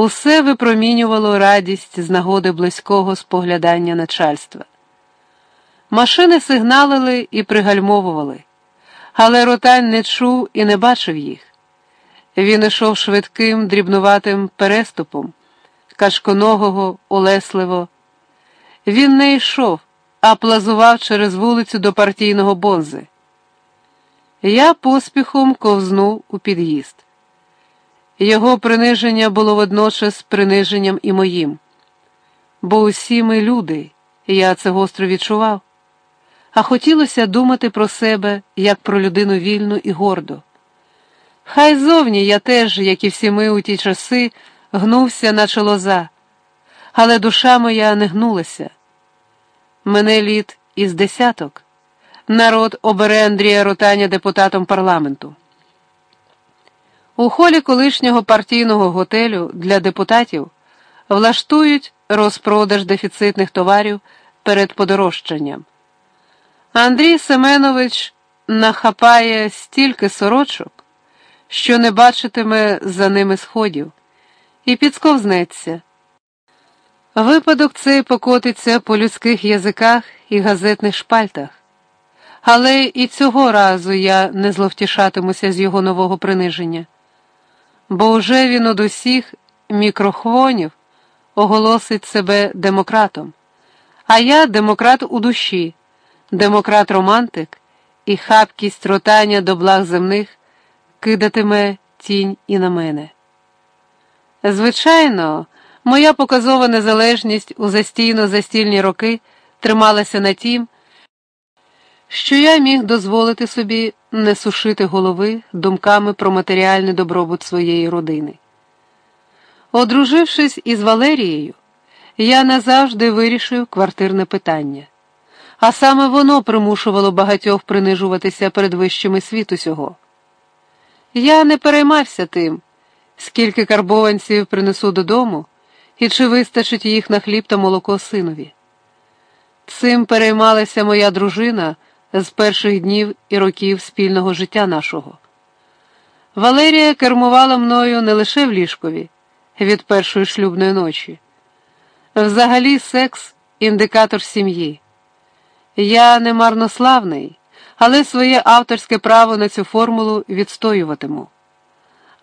Усе випромінювало радість з нагоди близького споглядання начальства. Машини сигналили і пригальмовували, але ротань не чув і не бачив їх. Він ішов швидким, дрібнуватим переступом, кашконогого, улесливо. Він не йшов, а плазував через вулицю до партійного бонзи. Я поспіхом ковзнув у під'їзд. Його приниження було водночас приниженням і моїм, бо усі ми люди, я це гостро відчував, а хотілося думати про себе як про людину вільну і горду. Хай зовні я теж, як і всі ми у ті часи, гнувся, наче лоза, але душа моя не гнулася. Мене літ із десяток. Народ обере Андрія Ротаня депутатом парламенту. У холі колишнього партійного готелю для депутатів влаштують розпродаж дефіцитних товарів перед подорожчанням. Андрій Семенович нахапає стільки сорочок, що не бачитиме за ними сходів, і підсковзнеться. Випадок цей покотиться по людських язиках і газетних шпальтах. Але і цього разу я не зловтішатимуся з його нового приниження, бо вже він од усіх мікрохвонів оголосить себе демократом, а я демократ у душі, демократ-романтик, і хапкість ротання до благ земних кидатиме тінь і на мене. Звичайно, моя показова незалежність у застійно застільні роки трималася на тім, що я міг дозволити собі не сушити голови думками про матеріальний добробут своєї родини. Одружившись із Валерією, я назавжди вирішив квартирне питання, а саме воно примушувало багатьох принижуватися перед вищими світу сього. Я не переймався тим, скільки карбованців принесу додому і чи вистачить їх на хліб та молоко синові. Цим переймалася моя дружина з перших днів і років спільного життя нашого. Валерія кермувала мною не лише в ліжкові від першої шлюбної ночі. Взагалі, секс індикатор сім'ї. Я не марнославний, але своє авторське право на цю формулу відстоюватиму.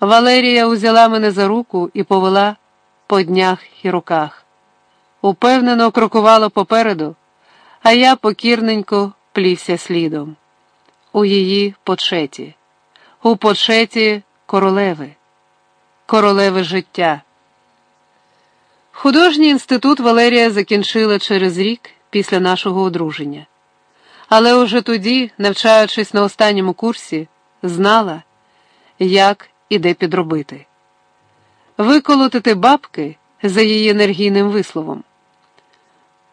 Валерія узяла мене за руку і повела по днях і руках. Упевнено крокувала попереду, а я покірненько плівся слідом. У її почеті, у почеті королеви, королеви життя. Художній інститут Валерія закінчила через рік після нашого одруження. Але уже тоді, навчаючись на останньому курсі, знала, як і де підробити. Виколотити бабки за її енергійним висловом.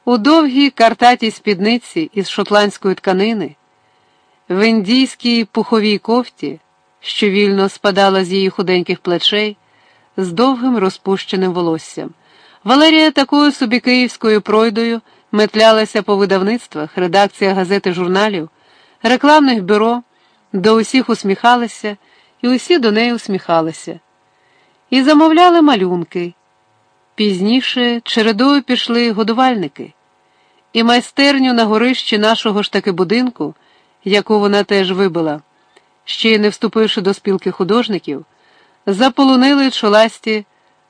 У довгій картатій спідниці із шотландської тканини, в індійській пуховій кофті, що вільно спадала з її худеньких плечей, з довгим розпущеним волоссям. Валерія такою собі київською пройдою метлялася по видавництвах, редакціях газет і журналів, рекламних бюро, до усіх усміхалася, і усі до неї усміхалися. І замовляли малюнки. Пізніше чередою пішли годувальники, і майстерню на горищі нашого ж таки будинку, яку вона теж вибила, ще й не вступивши до спілки художників, заполонили чоласті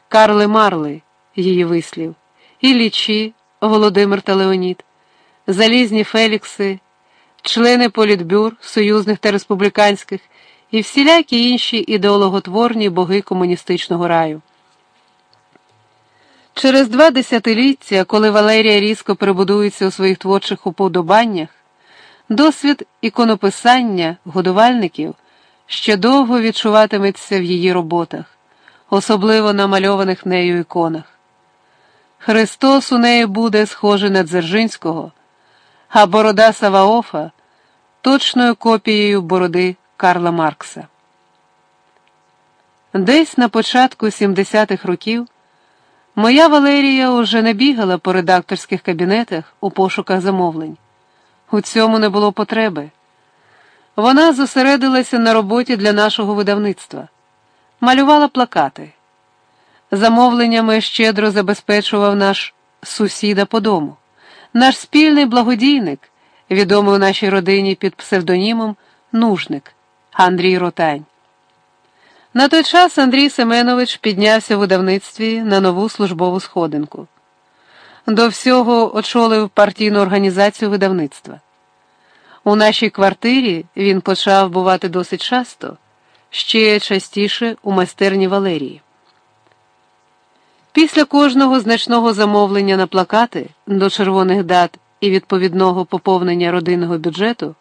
Карли Марли, її вислів, і лічі Володимир та Леонід, залізні Фелікси, члени політбюр союзних та республіканських і всілякі інші ідеологотворні боги комуністичного раю. Через два десятиліття, коли Валерія різко перебудується у своїх творчих уподобаннях, досвід іконописання годувальників ще довго відчуватиметься в її роботах, особливо намальованих нею іконах. Христос у неї буде схожий на Дзержинського, а борода Саваофа точною копією бороди Карла Маркса. Десь на початку 70-х років. Моя Валерія уже не бігала по редакторських кабінетах у пошуках замовлень. У цьому не було потреби. Вона зосередилася на роботі для нашого видавництва, малювала плакати. Замовленнями щедро забезпечував наш сусіда по дому, наш спільний благодійник, відомий у нашій родині під псевдонімом Нужник Андрій Ротань. На той час Андрій Семенович піднявся в видавництві на нову службову сходинку. До всього очолив партійну організацію видавництва. У нашій квартирі він почав бувати досить часто, ще частіше у майстерні Валерії. Після кожного значного замовлення на плакати до червоних дат і відповідного поповнення родинного бюджету.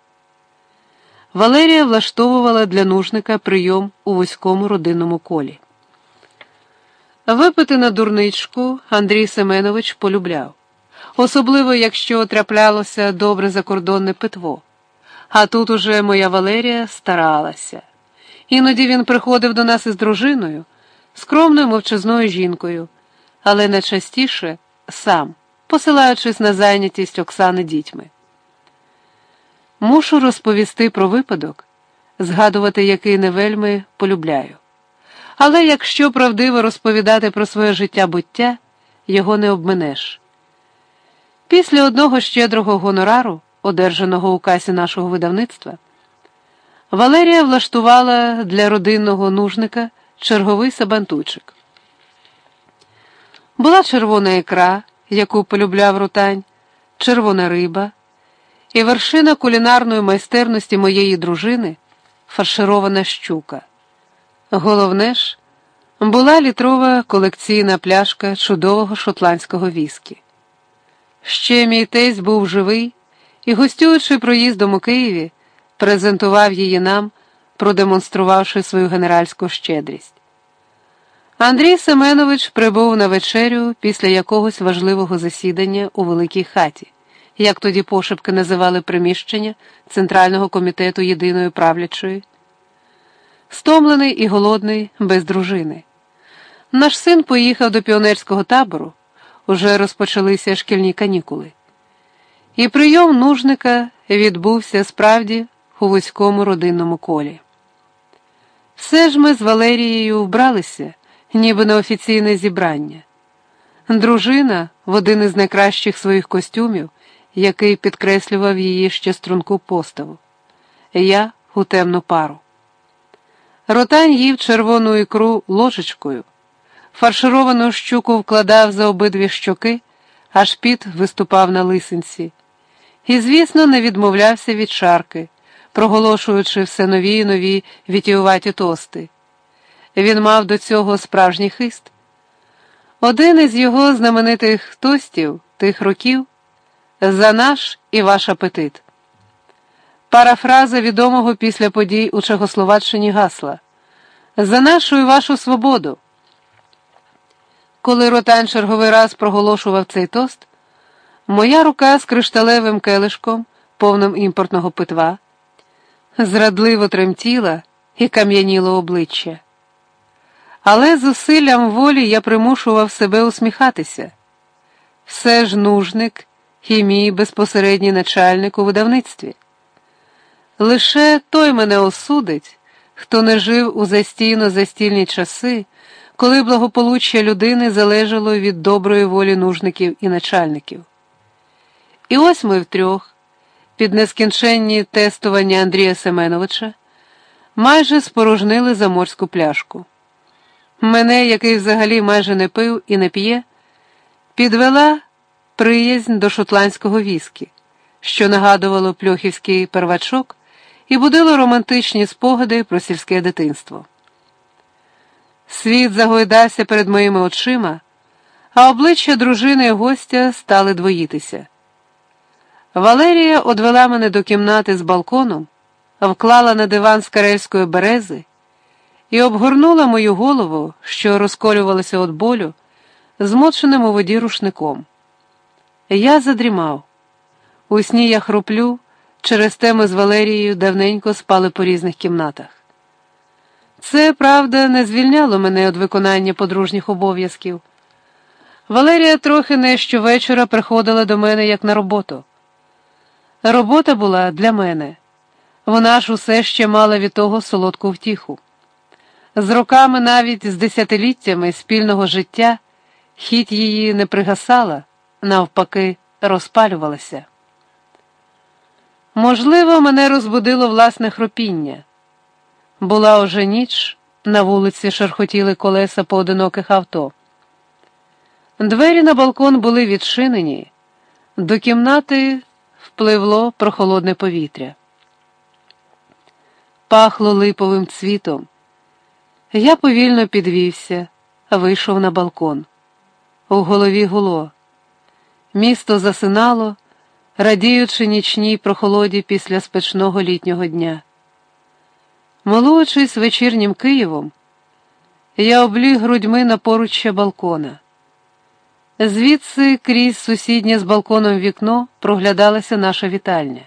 Валерія влаштовувала для нужника прийом у вузькому родинному колі. Випити на дурничку Андрій Семенович полюбляв, особливо якщо траплялося добре закордонне питво. А тут уже моя Валерія старалася. Іноді він приходив до нас із дружиною, скромною мовчазною жінкою, але найчастіше сам, посилаючись на зайнятість Оксани дітьми. Мушу розповісти про випадок, згадувати який не вельми полюбляю. Але якщо правдиво розповідати про своє життя буття, його не обминеш. Після одного щедрого гонорару, одержаного у касі нашого видавництва, Валерія влаштувала для родинного нужника черговий сабантучик. Була червона ікра, яку полюбляв рутань, червона риба і вершина кулінарної майстерності моєї дружини фарширована щука. Головне ж, була літрова колекційна пляшка чудового шотландського віскі. Ще мій тесть був живий і, гостюючи проїздом у Києві, презентував її нам, продемонструвавши свою генеральську щедрість. Андрій Семенович прибув на вечерю після якогось важливого засідання у великій хаті як тоді пошепки називали приміщення Центрального комітету єдиної правлячої. Стомлений і голодний, без дружини. Наш син поїхав до піонерського табору, уже розпочалися шкільні канікули. І прийом нужника відбувся справді у вузькому родинному колі. Все ж ми з Валерією вбралися, ніби на офіційне зібрання. Дружина в один із найкращих своїх костюмів який підкреслював її ще струнку поставу. Я у темну пару. Ротань їв червону ікру ложечкою, фаршировану щуку вкладав за обидві щоки, аж піт виступав на лисинці. І, звісно, не відмовлявся від шарки, проголошуючи все нові й нові вітіюваті тости. Він мав до цього справжній хист. Один із його знаменитих тостів тих років за наш і ваш апетит. Парафраза відомого після подій у Чехословаччині гасла За нашу і вашу свободу. Коли ротан черговий раз проголошував цей тост, моя рука з кришталевим келишком, повним імпортного питва, зрадливо тремтіла і кам'яніло обличчя. Але зусиллям волі я примушував себе усміхатися. Все ж нужник і безпосередній начальник у видавництві. Лише той мене осудить, хто не жив у застійно застільні часи, коли благополуччя людини залежало від доброї волі нужників і начальників. І ось ми втрьох, під нескінченні тестування Андрія Семеновича, майже спорожнили заморську пляшку. Мене, який взагалі майже не пив і не п'є, підвела приязнь до шотландського віскі, що нагадувало пльохівський первачок і будило романтичні спогади про сільське дитинство. Світ загойдався перед моїми очима, а обличчя дружини і гостя стали двоїтися. Валерія одвела мене до кімнати з балконом, вклала на диван з карельської берези і обгорнула мою голову, що розколювалася від болю, змоченим у воді рушником. Я задрімав. У сні я хроплю, через те ми з Валерією давненько спали по різних кімнатах. Це, правда, не звільняло мене від виконання подружніх обов'язків. Валерія трохи не щовечора приходила до мене як на роботу. Робота була для мене. Вона ж усе ще мала від того солодку втіху. З роками, навіть з десятиліттями спільного життя, хіть її не пригасала, навпаки, розпалювалася. Можливо, мене розбудило власне хропіння. Була уже ніч, на вулиці шархотіли колеса поодиноких авто. Двері на балкон були відчинені, до кімнати впливло прохолодне повітря. Пахло липовим цвітом. Я повільно підвівся, вийшов на балкон. У голові гуло. Місто засинало, радіючи нічній прохолоді після спечного літнього дня. Милуючись вечірнім Києвом, я обліг грудьми на поруччя балкона. Звідси крізь сусіднє з балконом вікно проглядалася наша вітальня.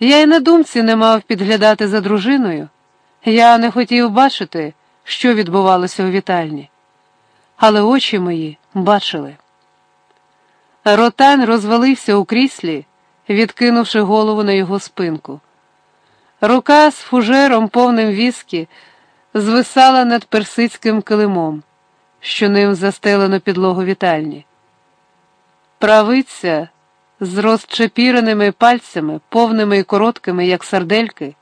Я й на думці не мав підглядати за дружиною, я не хотів бачити, що відбувалося у вітальні, але очі мої бачили. Ротань розвалився у кріслі, відкинувши голову на його спинку. Рука з фужером, повним віскі, звисала над персидським килимом, що ним застелено підлогу вітальні. Правиця з розчепіреними пальцями, повними і короткими, як сардельки,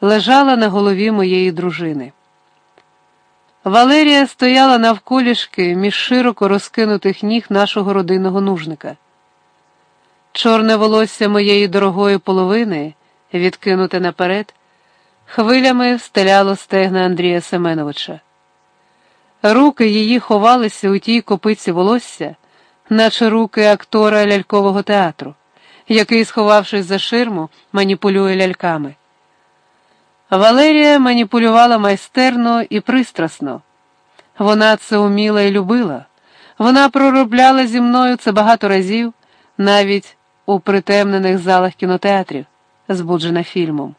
лежала на голові моєї дружини. Валерія стояла навколішки між широко розкинутих ніг нашого родинного нужника. Чорне волосся моєї дорогої половини, відкинуте наперед, хвилями стеляло стегна Андрія Семеновича. Руки її ховалися у тій копиці волосся, наче руки актора лялькового театру, який, сховавшись за ширму, маніпулює ляльками. Валерія маніпулювала майстерно і пристрасно. Вона це уміла і любила. Вона проробляла зі мною це багато разів, навіть у притемнених залах кінотеатрів, збуджена фільмом.